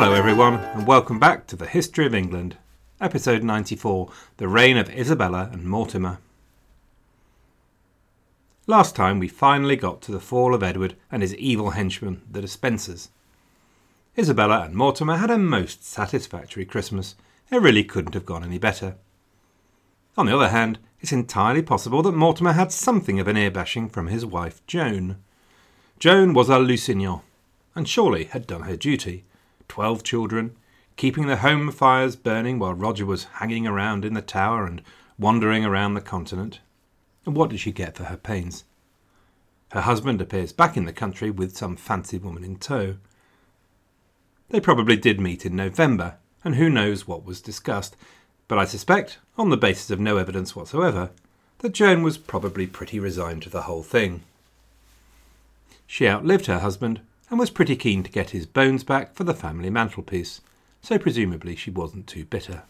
Hello, everyone, and welcome back to the History of England, episode 94 The Reign of Isabella and Mortimer. Last time we finally got to the fall of Edward and his evil henchmen, the Despensers. Isabella and Mortimer had a most satisfactory Christmas. It really couldn't have gone any better. On the other hand, it's entirely possible that Mortimer had something of an ear bashing from his wife Joan. Joan was a Lusignan, and surely had done her duty. Twelve children, keeping the home fires burning while Roger was hanging around in the tower and wandering around the continent. And what did she get for her pains? Her husband appears back in the country with some fancy woman in tow. They probably did meet in November, and who knows what was discussed, but I suspect, on the basis of no evidence whatsoever, that Joan was probably pretty resigned to the whole thing. She outlived her husband and was pretty keen to get his bones back for the family mantelpiece, so presumably she wasn't too bitter.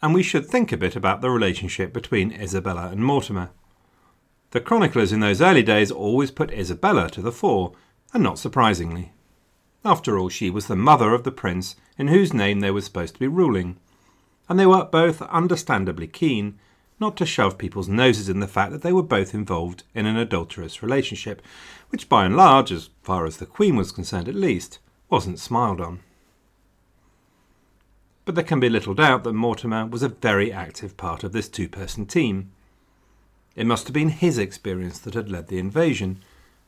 And we should think a bit about the relationship between Isabella and Mortimer. The chroniclers in those early days always put Isabella to the fore, and not surprisingly. After all, she was the mother of the prince in whose name they were supposed to be ruling, and they were both understandably keen not to shove people's noses in the fact that they were both involved in an adulterous relationship, which by and large, as far as the Queen was concerned at least, wasn't smiled on. But there can be little doubt that Mortimer was a very active part of this two person team. It must have been his experience that had led the invasion,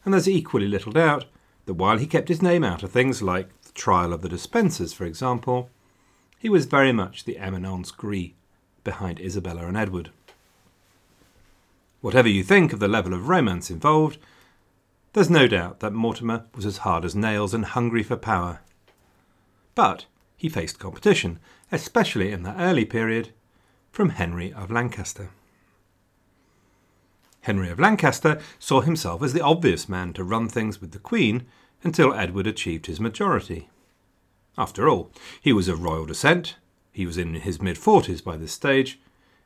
and there's equally little doubt that while he kept his name out of things like the trial of the Despensers, for example, he was very much the eminence gris behind Isabella and Edward. Whatever you think of the level of romance involved, there's no doubt that Mortimer was as hard as nails and hungry for power. But he faced competition, especially in the early period, from Henry of Lancaster. Henry of Lancaster saw himself as the obvious man to run things with the Queen until Edward achieved his majority. After all, he was of royal descent, he was in his mid forties by this stage,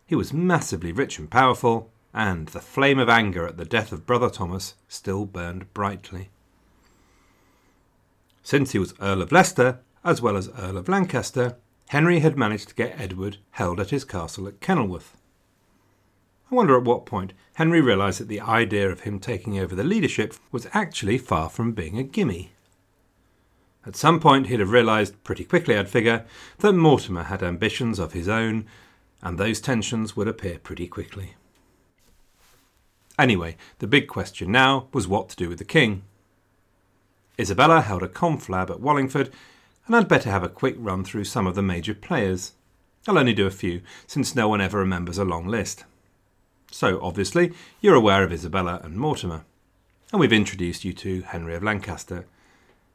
he was massively rich and powerful, and the flame of anger at the death of Brother Thomas still burned brightly. Since he was Earl of Leicester, as well as Earl of Lancaster, Henry had managed to get Edward held at his castle at Kenilworth. I wonder at what point Henry realised that the idea of him taking over the leadership was actually far from being a gimme. At some point, he'd have realised, pretty quickly I'd figure, that Mortimer had ambitions of his own, and those tensions would appear pretty quickly. Anyway, the big question now was what to do with the king. Isabella held a conflab at Wallingford, and I'd better have a quick run through some of the major players. I'll only do a few, since no one ever remembers a long list. So, obviously, you're aware of Isabella and Mortimer, and we've introduced you to Henry of Lancaster.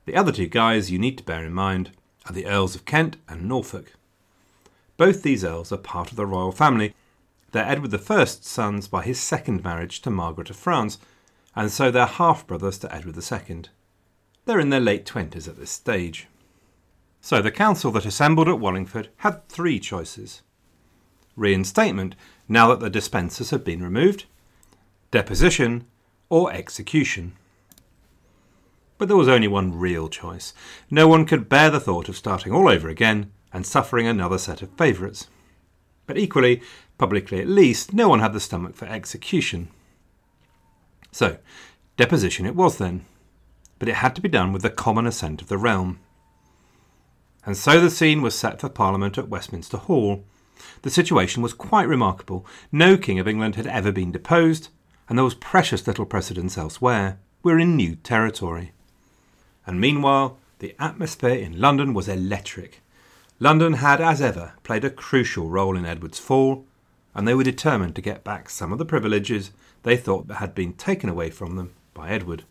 The other two guys you need to bear in mind are the Earls of Kent and Norfolk. Both these earls are part of the royal family. They're Edward I's sons by his second marriage to Margaret of France, and so they're half brothers to Edward II. They're in their late twenties at this stage. So the council that assembled at Wallingford had three choices reinstatement, now that the Despensers had been removed, deposition, or execution. But there was only one real choice. No one could bear the thought of starting all over again and suffering another set of favourites. But equally, publicly at least, no one had the stomach for execution. So, deposition it was then, but it had to be done with the common assent of the realm. And so the scene was set for Parliament at Westminster Hall. The situation was quite remarkable. No King of England had ever been deposed, and there was precious little precedence elsewhere. We're in new territory. And meanwhile, the atmosphere in London was electric. London had, as ever, played a crucial role in Edward's fall, and they were determined to get back some of the privileges they thought had been taken away from them by Edward.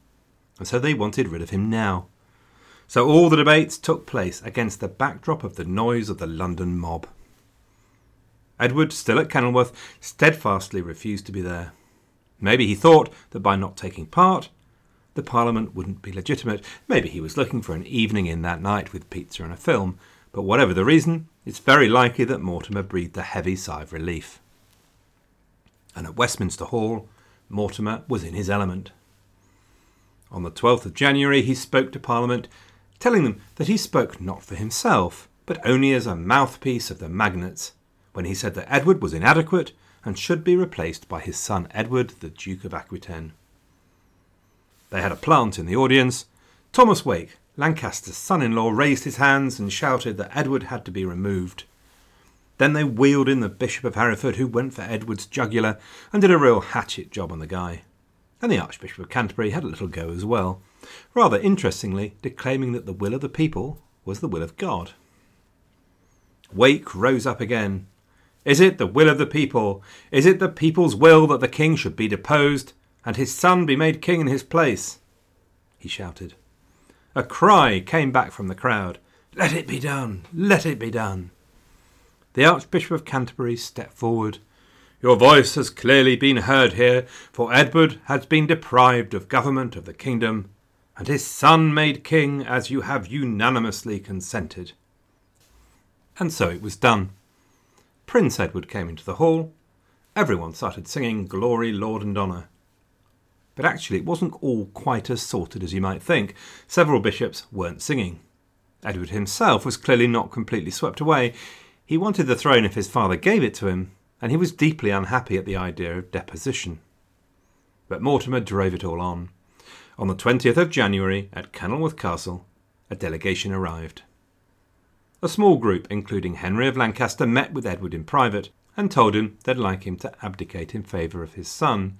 And so they wanted rid of him now. So all the debates took place against the backdrop of the noise of the London mob. Edward, still at Kenilworth, steadfastly refused to be there. Maybe he thought that by not taking part, the Parliament wouldn't be legitimate. Maybe he was looking for an evening in that night with pizza and a film. But whatever the reason, it's very likely that Mortimer breathed a heavy sigh of relief. And at Westminster Hall, Mortimer was in his element. On the 12th of January, he spoke to Parliament telling them that he spoke not for himself, but only as a mouthpiece of the magnates, when he said that Edward was inadequate and should be replaced by his son Edward, the Duke of Aquitaine. They had a plant in the audience. Thomas Wake, Lancaster's son in law, raised his hands and shouted that Edward had to be removed. Then they wheeled in the Bishop of Hereford, who went for Edward's jugular and did a real hatchet job on the guy. And the Archbishop of Canterbury had a little go as well, rather interestingly declaiming that the will of the people was the will of God. Wake rose up again. Is it the will of the people? Is it the people's will that the king should be deposed and his son be made king in his place? He shouted. A cry came back from the crowd. Let it be done! Let it be done! The Archbishop of Canterbury stepped forward. Your voice has clearly been heard here, for Edward has been deprived of government of the kingdom, and his son made king as you have unanimously consented. And so it was done. Prince Edward came into the hall. Everyone started singing Glory, Laud and Honour. But actually, it wasn't all quite as sorted as you might think. Several bishops weren't singing. Edward himself was clearly not completely swept away. He wanted the throne if his father gave it to him, and he was deeply unhappy at the idea of deposition. But Mortimer drove it all on. On the 20th of January, at Kenilworth Castle, a delegation arrived. A small group, including Henry of Lancaster, met with Edward in private and told him they'd like him to abdicate in favour of his son,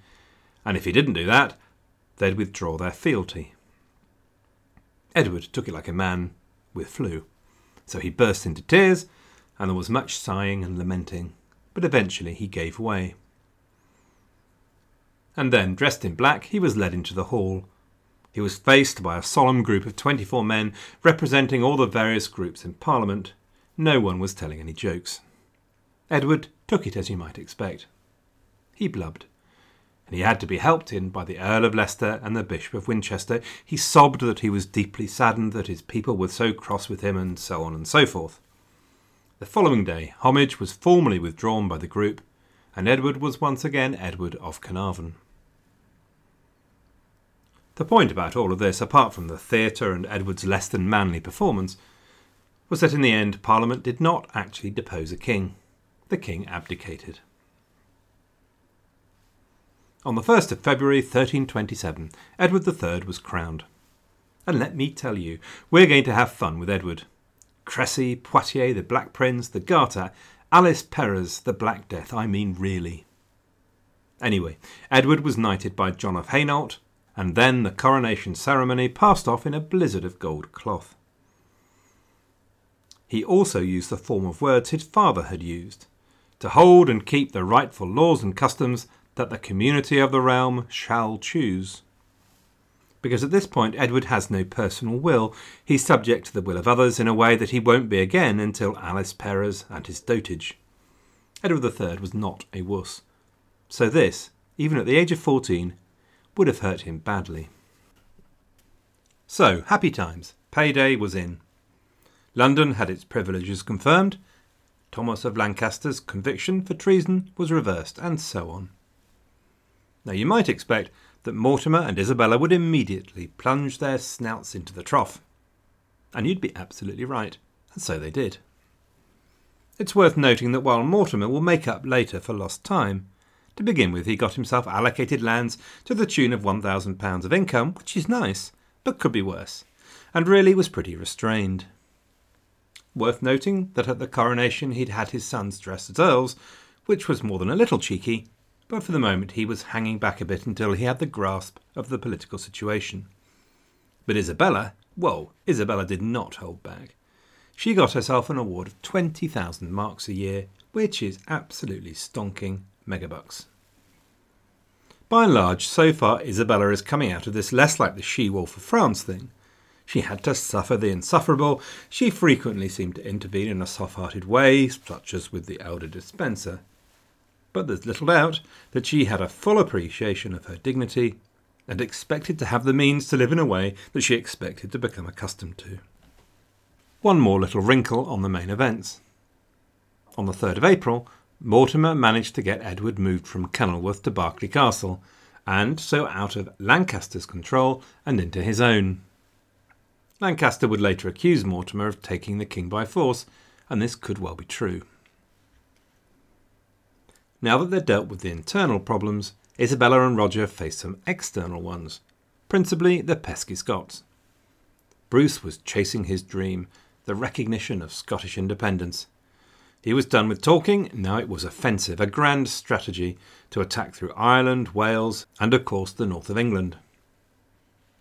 and if he didn't do that, they'd withdraw their fealty. Edward took it like a man with flu, so he burst into tears, and there was much sighing and lamenting, but eventually he gave way. And then, dressed in black, he was led into the hall, he was faced by a solemn group of 24 men representing all the various groups in Parliament. No one was telling any jokes. Edward took it as you might expect. He blubbed, and he had to be helped in by the Earl of Leicester and the Bishop of Winchester. He sobbed that he was deeply saddened that his people were so cross with him, and so on and so forth. The following day, homage was formally withdrawn by the group, and Edward was once again Edward of Carnarvon. The point about all of this, apart from the theatre and Edward's less than manly performance, was that in the end Parliament did not actually depose a king. The king abdicated. On the 1st of February 1327, Edward III was crowned. And let me tell you, we're going to have fun with Edward. Crécy, Poitiers, the Black Prince, the Garter, Alice Perrers, the Black Death, I mean really. Anyway, Edward was knighted by John of Hainault, and then the coronation ceremony passed off in a blizzard of gold cloth. He also used the form of words his father had used to hold and keep the rightful laws and customs that the community of the realm shall choose. Because at this point, Edward has no personal will. He's subject to the will of others in a way that he won't be again until Alice Perrers and his dotage. Edward III was not a wuss. So this, even at the age of 14, would have hurt him badly. So, happy times. Payday was in. London had its privileges confirmed. Thomas of Lancaster's conviction for treason was reversed, and so on. Now, you might expect that Mortimer and Isabella would immediately plunge their snouts into the trough. And you'd be absolutely right, and so they did. It's worth noting that while Mortimer will make up later for lost time, to begin with, he got himself allocated lands to the tune of £1,000 of income, which is nice, but could be worse, and really was pretty restrained. Worth noting that at the coronation he'd had his sons dressed as earls, which was more than a little cheeky, but for the moment he was hanging back a bit until he had the grasp of the political situation. But Isabella, well, Isabella did not hold back. She got herself an award of 20,000 marks a year, which is absolutely stonking megabucks. By and large, so far, Isabella is coming out of this less like the she wolf of France thing. She had to suffer the insufferable. She frequently seemed to intervene in a soft hearted way, such as with the elder Despenser. But there's little doubt that she had a full appreciation of her dignity and expected to have the means to live in a way that she expected to become accustomed to. One more little wrinkle on the main events. On the 3rd of April, Mortimer managed to get Edward moved from Kenilworth to Berkeley Castle, and so out of Lancaster's control and into his own. Lancaster would later accuse Mortimer of taking the king by force, and this could well be true. Now that they'd dealt with the internal problems, Isabella and Roger faced some external ones, principally the pesky Scots. Bruce was chasing his dream, the recognition of Scottish independence. He was done with talking, now it was offensive, a grand strategy to attack through Ireland, Wales, and of course the north of England.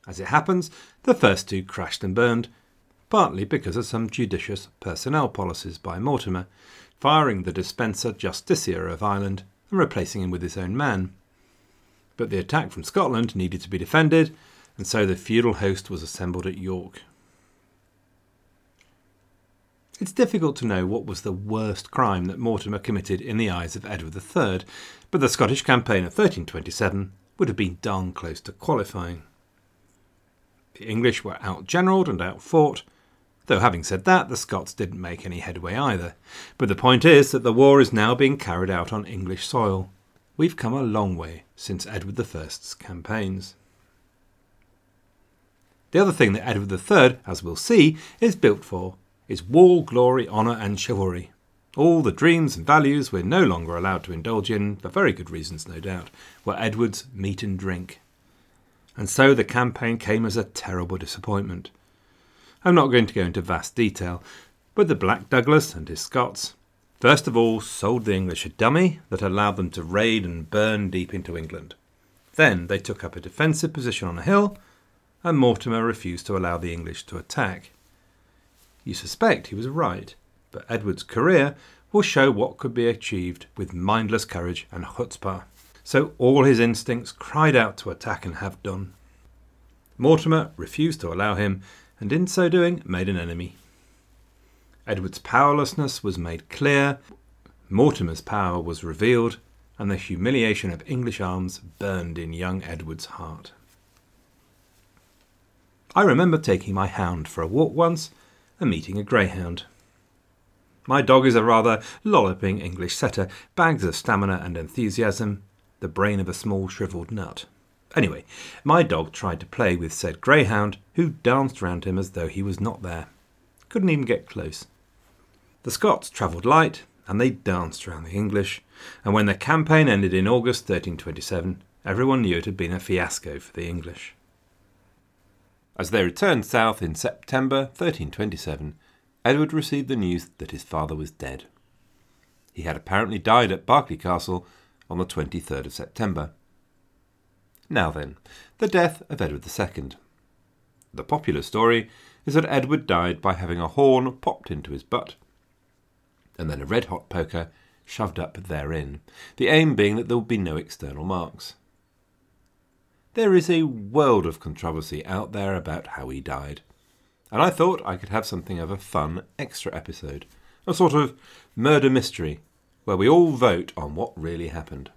As it happens, the first two crashed and burned, partly because of some judicious personnel policies by Mortimer, firing the Despenser justiciar of Ireland and replacing him with his own man. But the attack from Scotland needed to be defended, and so the feudal host was assembled at York. It's difficult to know what was the worst crime that Mortimer committed in the eyes of Edward III, but the Scottish campaign of 1327 would have been darn close to qualifying. The English were outgeneralled and outfought, though having said that, the Scots didn't make any headway either. But the point is that the war is now being carried out on English soil. We've come a long way since Edward I's campaigns. The other thing that Edward III, as we'll see, is built for is war, glory, honour, and chivalry. All the dreams and values we're no longer allowed to indulge in, for very good reasons, no doubt, were Edward's meat and drink. And so the campaign came as a terrible disappointment. I'm not going to go into vast detail, but the Black Douglas and his Scots first of all sold the English a dummy that allowed them to raid and burn deep into England. Then they took up a defensive position on a hill, and Mortimer refused to allow the English to attack. You suspect he was right, but Edward's career will show what could be achieved with mindless courage and chutzpah. So all his instincts cried out to attack and have done. Mortimer refused to allow him, and in so doing made an enemy. Edward's powerlessness was made clear, Mortimer's power was revealed, and the humiliation of English arms burned in young Edward's heart. I remember taking my hound for a walk once and meeting a greyhound. My dog is a rather lolloping English setter, bags of stamina and enthusiasm, the brain of a small shrivelled nut. Anyway, my dog tried to play with said greyhound, who danced round him as though he was not there. Couldn't even get close. The Scots travelled light, and they danced round the English, and when the campaign ended in August 1327, everyone knew it had been a fiasco for the English. As they returned south in September 1327, Edward received the news that his father was dead. He had apparently died at Berkeley Castle on the 23rd of September. Now then, the death of Edward II. The popular story is that Edward died by having a horn popped into his butt, and then a red hot poker shoved up therein, the aim being that there would be no external marks. There is a world of controversy out there about how he died. And I thought I could have something of a fun extra episode, a sort of murder mystery, where we all vote on what really happened.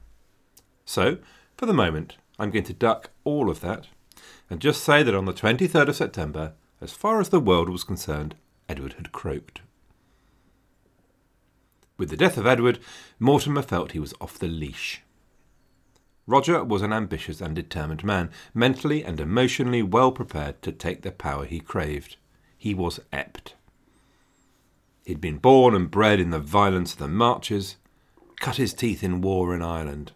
So, for the moment, I'm going to duck all of that and just say that on the 23rd of September, as far as the world was concerned, Edward had croaked. With the death of Edward, Mortimer felt he was off the leash. Roger was an ambitious and determined man, mentally and emotionally well prepared to take the power he craved. He was ept. He'd been born and bred in the violence of the marches, cut his teeth in war in Ireland.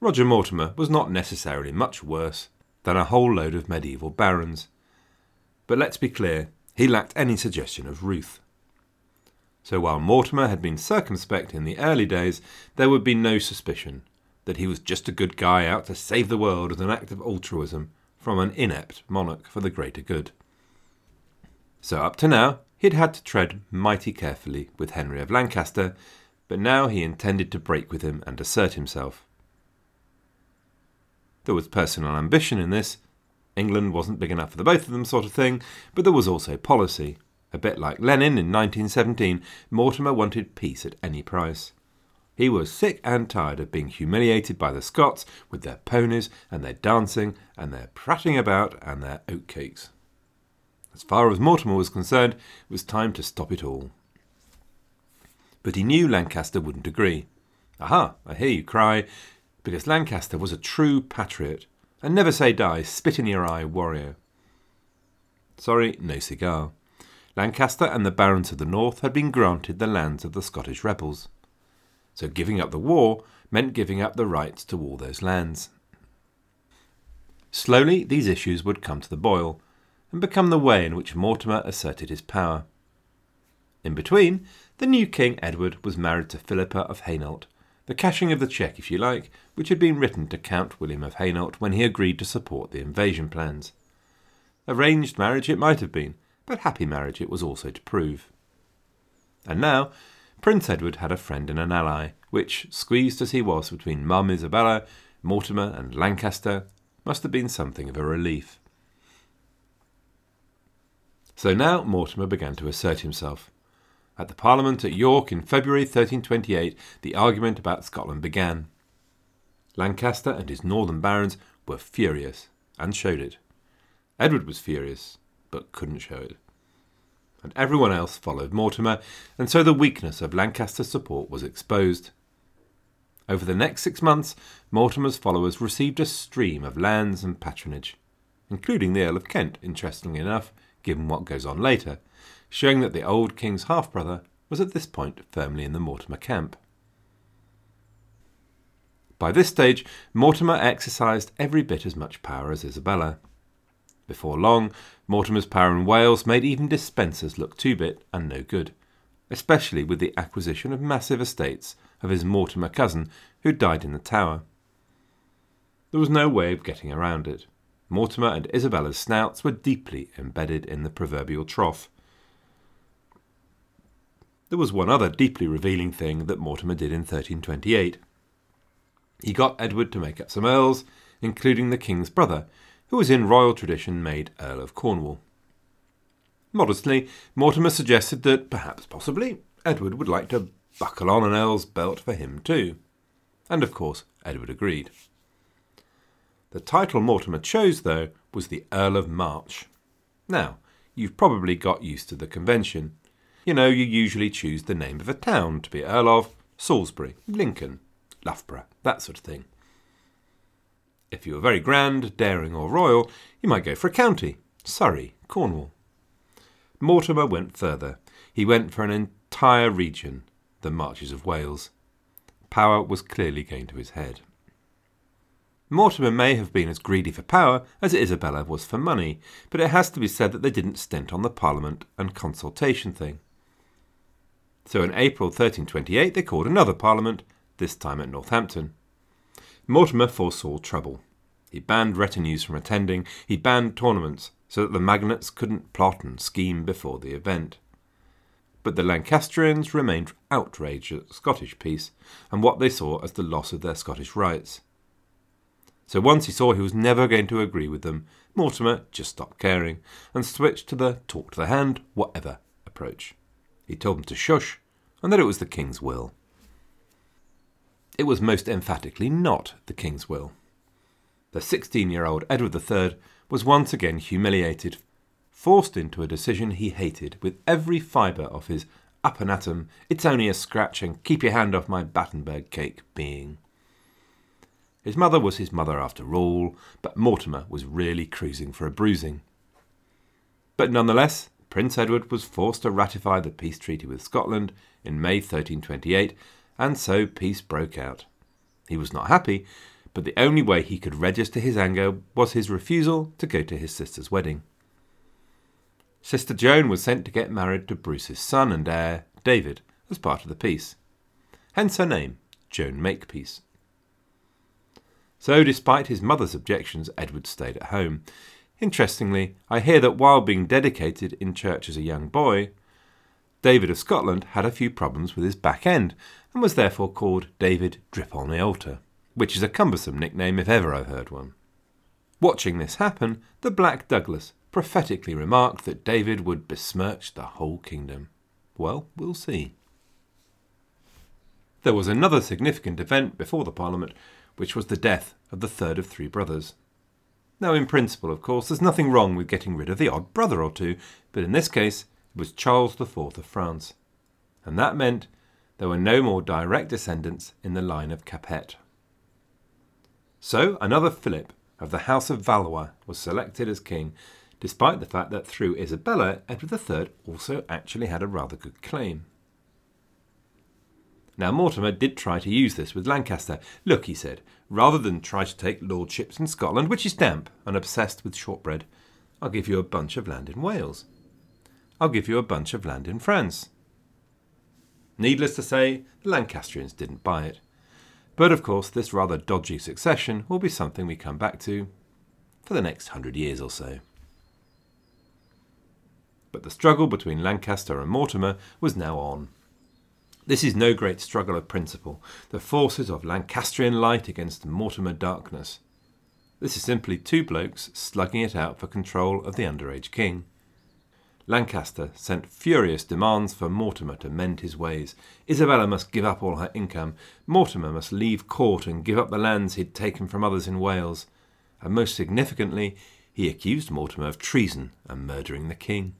Roger Mortimer was not necessarily much worse than a whole load of medieval barons. But let's be clear, he lacked any suggestion of Ruth. So while Mortimer had been circumspect in the early days, there would be no suspicion that he was just a good guy out to save the world as an act of altruism from an inept monarch for the greater good. So up to now, he'd had to tread mighty carefully with Henry of Lancaster, but now he intended to break with him and assert himself. There was personal ambition in this. England wasn't big enough for the both of them, sort of thing, but there was also policy. A bit like Lenin in 1917, Mortimer wanted peace at any price. He was sick and tired of being humiliated by the Scots with their ponies and their dancing and their prattling about and their oatcakes. As far as Mortimer was concerned, it was time to stop it all. But he knew Lancaster wouldn't agree. Aha, I hear you cry, because Lancaster was a true patriot, and never say die, spit in your eye warrior. Sorry, no cigar. Lancaster and the barons of the north had been granted the lands of the Scottish rebels. So giving up the war meant giving up the rights to all those lands. Slowly, these issues would come to the boil and become the way in which Mortimer asserted his power. In between, the new King Edward was married to Philippa of Hainault, the cashing of the cheque, if you like, which had been written to Count William of Hainault when he agreed to support the invasion plans. Arranged marriage it might have been, but happy marriage it was also to prove. And now, Prince Edward had a friend and an ally, which, squeezed as he was between Mum Isabella, Mortimer, and Lancaster, must have been something of a relief. So now Mortimer began to assert himself. At the Parliament at York in February 1328, the argument about Scotland began. Lancaster and his northern barons were furious, and showed it. Edward was furious, but couldn't show it. And everyone else followed Mortimer, and so the weakness of Lancaster's support was exposed. Over the next six months, Mortimer's followers received a stream of lands and patronage, including the Earl of Kent, interestingly enough, given what goes on later, showing that the old king's half brother was at this point firmly in the Mortimer camp. By this stage, Mortimer exercised every bit as much power as Isabella. Before long, Mortimer's power in Wales made even Despensers look two bit and no good, especially with the acquisition of massive estates of his Mortimer cousin who died in the Tower. There was no way of getting around it. Mortimer and Isabella's snouts were deeply embedded in the proverbial trough, there was one other deeply revealing thing that Mortimer did in 1328. He got Edward to make up some earls, including the king's brother, who was in royal tradition made Earl of Cornwall. Modestly, Mortimer suggested that perhaps, possibly, Edward would like to buckle on an earl's belt for him too. And of course, Edward agreed. The title Mortimer chose, though, was the Earl of March. Now, you've probably got used to the convention. You know, you usually choose the name of a town to be Earl of Salisbury, Lincoln, Loughborough, that sort of thing. If you were very grand, daring, or royal, you might go for a county Surrey, Cornwall. Mortimer went further. He went for an entire region, the Marches of Wales. Power was clearly going to his head. Mortimer may have been as greedy for power as Isabella was for money, but it has to be said that they didn't stint on the Parliament and consultation thing. So in April 1328 they called another Parliament, this time at Northampton. Mortimer foresaw trouble. He banned retinues from attending, he banned tournaments, so that the magnates couldn't plot and scheme before the event. But the Lancastrians remained outraged at Scottish peace and what they saw as the loss of their Scottish rights. So once he saw he was never going to agree with them, Mortimer just stopped caring and switched to the talk to the hand, whatever approach. He told them to shush, and that it was the king's will. It was most emphatically not the king's will. The 16 year old Edward III was once again humiliated, forced into a decision he hated with every fibre of his up and atom, it's only a scratch and keep your hand off my Battenberg cake being. His mother was his mother after all, but Mortimer was really cruising for a bruising. But nonetheless, Prince Edward was forced to ratify the peace treaty with Scotland in May 1328, and so peace broke out. He was not happy, but the only way he could register his anger was his refusal to go to his sister's wedding. Sister Joan was sent to get married to Bruce's son and heir, David, as part of the peace. Hence her name, Joan Makepeace. So, despite his mother's objections, Edward stayed at home. Interestingly, I hear that while being dedicated in church as a young boy, David of Scotland had a few problems with his back end and was therefore called David Drip on the Altar, which is a cumbersome nickname if ever I heard one. Watching this happen, the Black Douglas prophetically remarked that David would besmirch the whole kingdom. Well, we'll see. There was another significant event before the Parliament, which was the death of the third of three brothers. Now, in principle, of course, there's nothing wrong with getting rid of the odd brother or two, but in this case, it was Charles IV of France. And that meant there were no more direct descendants in the line of Capet. So, another Philip of the House of Valois was selected as king despite the fact that through Isabella, Edward III also actually had a rather good claim. Now, Mortimer did try to use this with Lancaster. Look, he said, rather than try to take lordships in Scotland, which is damp and obsessed with shortbread, I'll give you a bunch of land in Wales. I'll give you a bunch of land in France. Needless to say, the Lancastrians didn't buy it. But of course, this rather dodgy succession will be something we come back to for the next hundred years or so. But the struggle between Lancaster and Mortimer was now on. This is no great struggle of principle, the forces of Lancastrian light against Mortimer darkness. This is simply two blokes slugging it out for control of the underage king. Lancaster sent furious demands for Mortimer to mend his ways. Isabella must give up all her income. Mortimer must leave court and give up the lands he'd taken from others in Wales. And most significantly, he accused Mortimer of treason and murdering the king.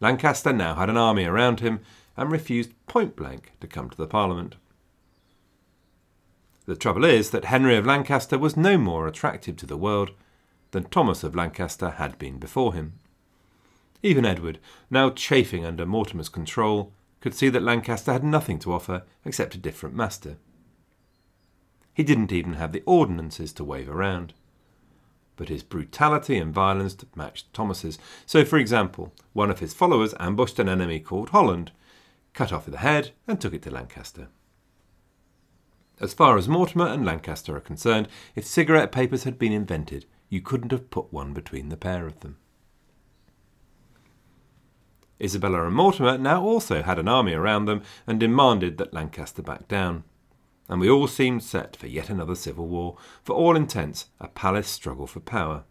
Lancaster now had an army around him and refused point blank to come to the Parliament. The trouble is that Henry of Lancaster was no more attractive to the world than Thomas of Lancaster had been before him. Even Edward, now chafing under Mortimer's control, could see that Lancaster had nothing to offer except a different master. He didn't even have the ordinances to wave around. But his brutality and violence matched Thomas's. So, for example, one of his followers ambushed an enemy called Holland, cut off the head, and took it to Lancaster. As far as Mortimer and Lancaster are concerned, if cigarette papers had been invented, you couldn't have put one between the pair of them. Isabella and Mortimer now also had an army around them and demanded that Lancaster back down. And we all seemed set for yet another civil war, for all intents, a palace struggle for power.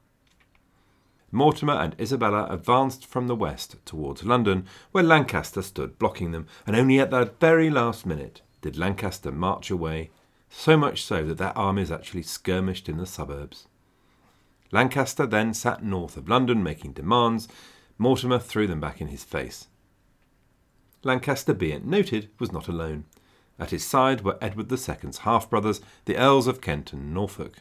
Mortimer and Isabella advanced from the west towards London, where Lancaster stood blocking them, and only at the very last minute did Lancaster march away, so much so that their armies actually skirmished in the suburbs. Lancaster then sat north of London making demands. Mortimer threw them back in his face. Lancaster, be it noted, was not alone. At his side were Edward II's half brothers, the Earls of Kent and Norfolk.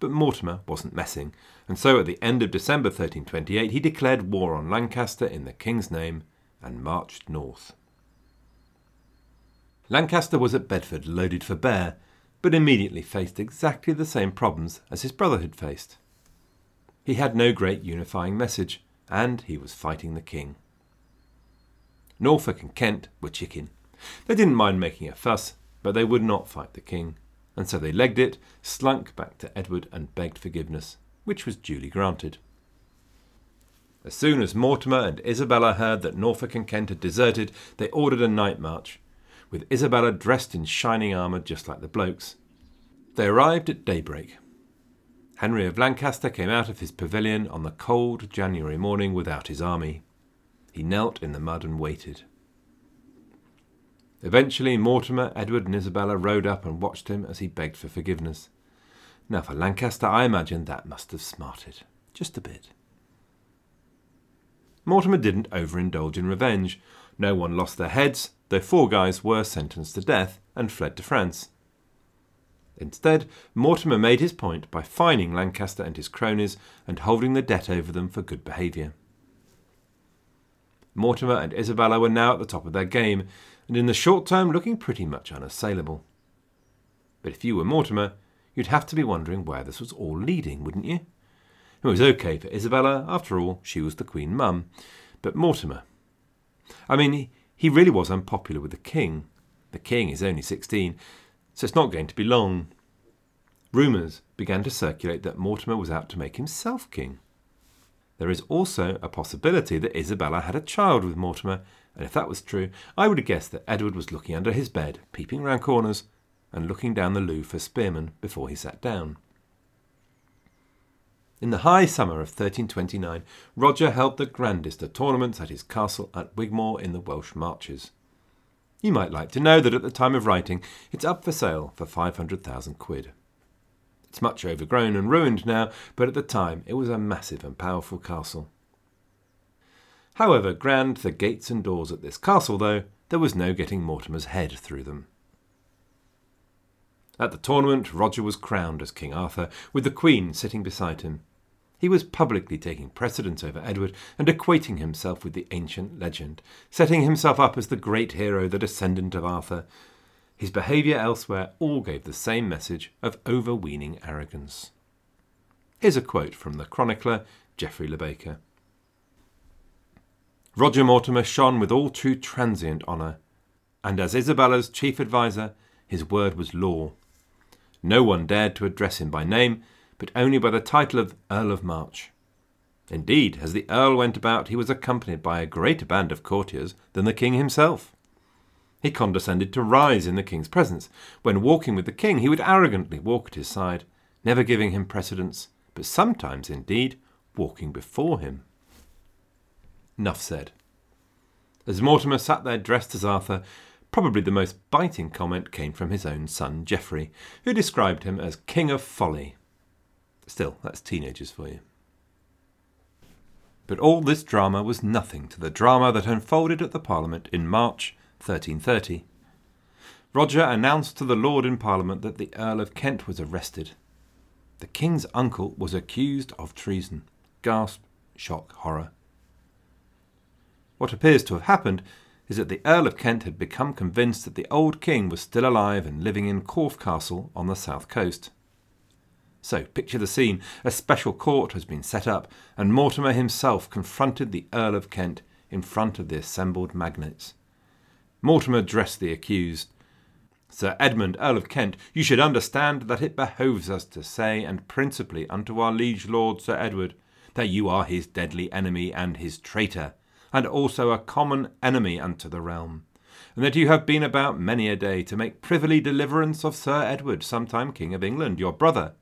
But Mortimer wasn't messing, and so at the end of December 1328 he declared war on Lancaster in the king's name and marched north. Lancaster was at Bedford loaded for bear, but immediately faced exactly the same problems as his brother had faced. He had no great unifying message, and he was fighting the king. Norfolk and Kent were chicken. They didn't mind making a fuss, but they would not fight the king and so they legged it, slunk back to Edward, and begged forgiveness, which was duly granted. As soon as Mortimer and Isabella heard that Norfolk and Kent had deserted, they ordered a night march, with Isabella dressed in shining armour just like the blokes. They arrived at daybreak. Henry of Lancaster came out of his pavilion on the cold January morning without his army. He knelt in the mud and waited. Eventually, Mortimer, Edward, and Isabella rode up and watched him as he begged for forgiveness. Now, for Lancaster, I imagine that must have smarted. Just a bit. Mortimer didn't overindulge in revenge. No one lost their heads, though four guys were sentenced to death and fled to France. Instead, Mortimer made his point by fining Lancaster and his cronies and holding the debt over them for good behaviour. Mortimer and Isabella were now at the top of their game, and in the short term looking pretty much unassailable. But if you were Mortimer, you'd have to be wondering where this was all leading, wouldn't you? It was okay for Isabella, after all, she was the Queen Mum. But Mortimer. I mean, he really was unpopular with the King. The King is only 16, so it's not going to be long. Rumours began to circulate that Mortimer was out to make himself king. There is also a possibility that Isabella had a child with Mortimer and if that was true, I would have guessed that Edward was looking under his bed, peeping round corners, and looking down the loo for spearmen before he sat down. In the high summer of 1329, Roger held the grandest of tournaments at his castle at Wigmore in the Welsh Marches. You might like to know that at the time of writing, it's up for sale for 500,000 quid. It's much overgrown and ruined now, but at the time it was a massive and powerful castle. However grand the gates and doors at this castle, though, there was no getting Mortimer's head through them. At the tournament, Roger was crowned as King Arthur, with the Queen sitting beside him. He was publicly taking precedence over Edward and equating himself with the ancient legend, setting himself up as the great hero, the descendant of Arthur. His behaviour elsewhere all gave the same message of overweening arrogance. Here's a quote from the chronicler Geoffrey Le Baker. Roger Mortimer shone with all true transient honour, and as Isabella's chief adviser, his word was law. No one dared to address him by name, but only by the title of Earl of March. Indeed, as the Earl went about, he was accompanied by a greater band of courtiers than the King himself. He condescended to rise in the King's presence. When walking with the King, he would arrogantly walk at his side, never giving him precedence, but sometimes, indeed, walking before him. Nuff said. As Mortimer sat there dressed as Arthur, probably the most biting comment came from his own son Geoffrey, who described him as King of Folly. Still, that's teenagers for you. But all this drama was nothing to the drama that unfolded at the Parliament in March 1330. Roger announced to the Lord in Parliament that the Earl of Kent was arrested. The King's uncle was accused of treason. Gasp, shock, horror. What appears to have happened is that the Earl of Kent had become convinced that the old king was still alive and living in Corfe Castle on the south coast. So, picture the scene. A special court has been set up, and Mortimer himself confronted the Earl of Kent in front of the assembled magnates. Mortimer addressed the accused. Sir Edmund, Earl of Kent, you should understand that it behoves us to say, and principally unto our liege lord Sir Edward, that you are his deadly enemy and his traitor, and also a common enemy unto the realm, and that you have been about many a day to make privily deliverance of Sir Edward, sometime King of England, your brother,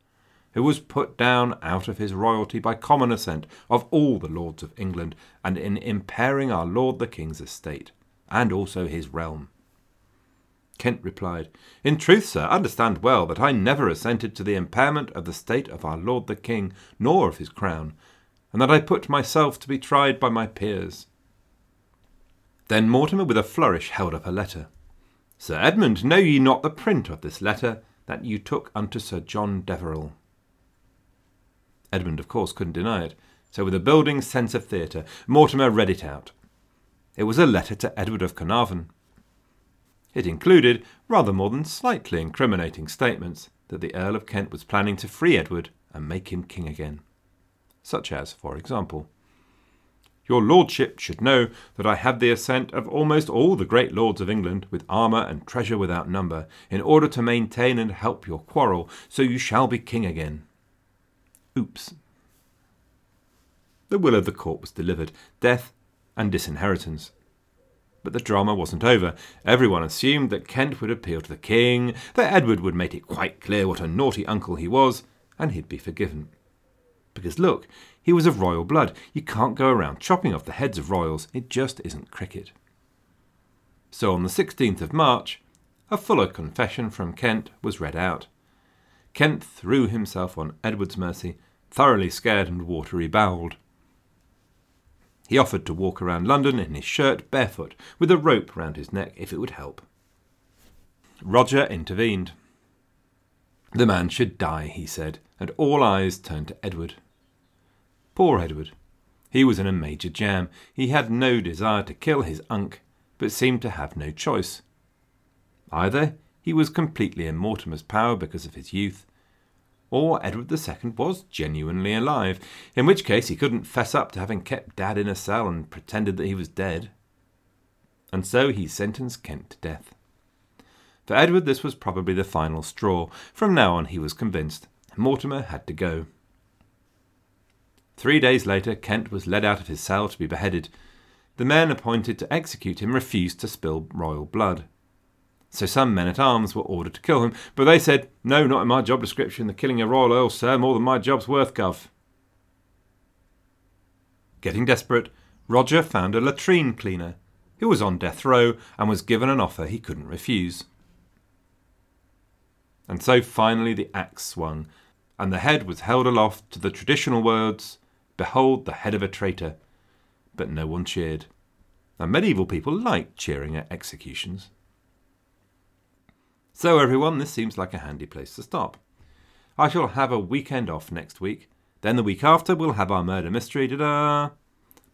who was put down out of his royalty by common assent of all the lords of England, and in impairing our lord the king's estate, and also his realm. Kent replied, In truth, sir, understand well that I never assented to the impairment of the state of our lord the king, nor of his crown, and that I put myself to be tried by my peers. Then Mortimer with a flourish held up a letter. Sir Edmund, know ye not the print of this letter that you took unto Sir John Deverell? Edmund, of course, couldn't deny it, so with a building sense of theatre, Mortimer read it out. It was a letter to Edward of Carnarvon. It included rather more than slightly incriminating statements that the Earl of Kent was planning to free Edward and make him king again. Such as, for example, Your lordship should know that I have the assent of almost all the great lords of England, with armour and treasure without number, in order to maintain and help your quarrel, so you shall be king again. Oops. The will of the court was delivered death and disinheritance. But the drama wasn't over. Everyone assumed that Kent would appeal to the king, that Edward would make it quite clear what a naughty uncle he was, and he'd be forgiven. Because look, he was of royal blood. You can't go around chopping off the heads of royals. It just isn't cricket. So on the 16th of March, a fuller confession from Kent was read out. Kent threw himself on Edward's mercy thoroughly scared and watery bowled. He offered to walk around London in his shirt barefoot, with a rope round his neck if it would help. Roger intervened. The man should die, he said, and all eyes turned to Edward. Poor Edward. He was in a major jam. He had no desire to kill his unk, but seemed to have no choice. Either he was completely in Mortimer's power because of his youth, or Edward II was genuinely alive, in which case he couldn't fess up to having kept Dad in a cell and pretended that he was dead. And so he sentenced Kent to death. For Edward, this was probably the final straw. From now on, he was convinced. Mortimer had to go. Three days later, Kent was led out of his cell to be beheaded. The men appointed to execute him refused to spill royal blood. So some men at arms were ordered to kill him, but they said, No, not in my job description. The killing of royal earl, sir, more than my job's worth, gov. Getting desperate, Roger found a latrine cleaner who was on death row and was given an offer he couldn't refuse. And so finally the axe swung, and the head was held aloft to the traditional words, Behold the head of a traitor. But no one cheered. And medieval people liked cheering at executions. So, everyone, this seems like a handy place to stop. I shall have a weekend off next week, Then the week after, we'll have our murder mystery. Da-da!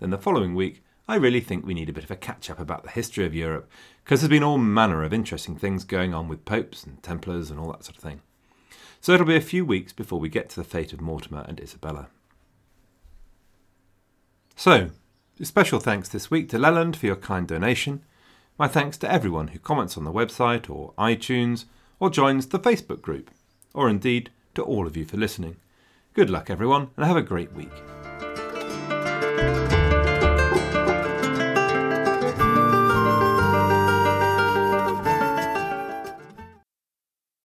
Then the following week, I really think we need a bit of a catch up about the history of Europe, because there's been all manner of interesting things going on with popes and Templars and all that sort of thing. So it'll be a few weeks before we get to the fate of Mortimer and Isabella. So, special thanks this week to Leland for your kind donation. My thanks to everyone who comments on the website or iTunes or joins the Facebook group, or indeed to all of you for listening. Good luck, everyone, and have a great week.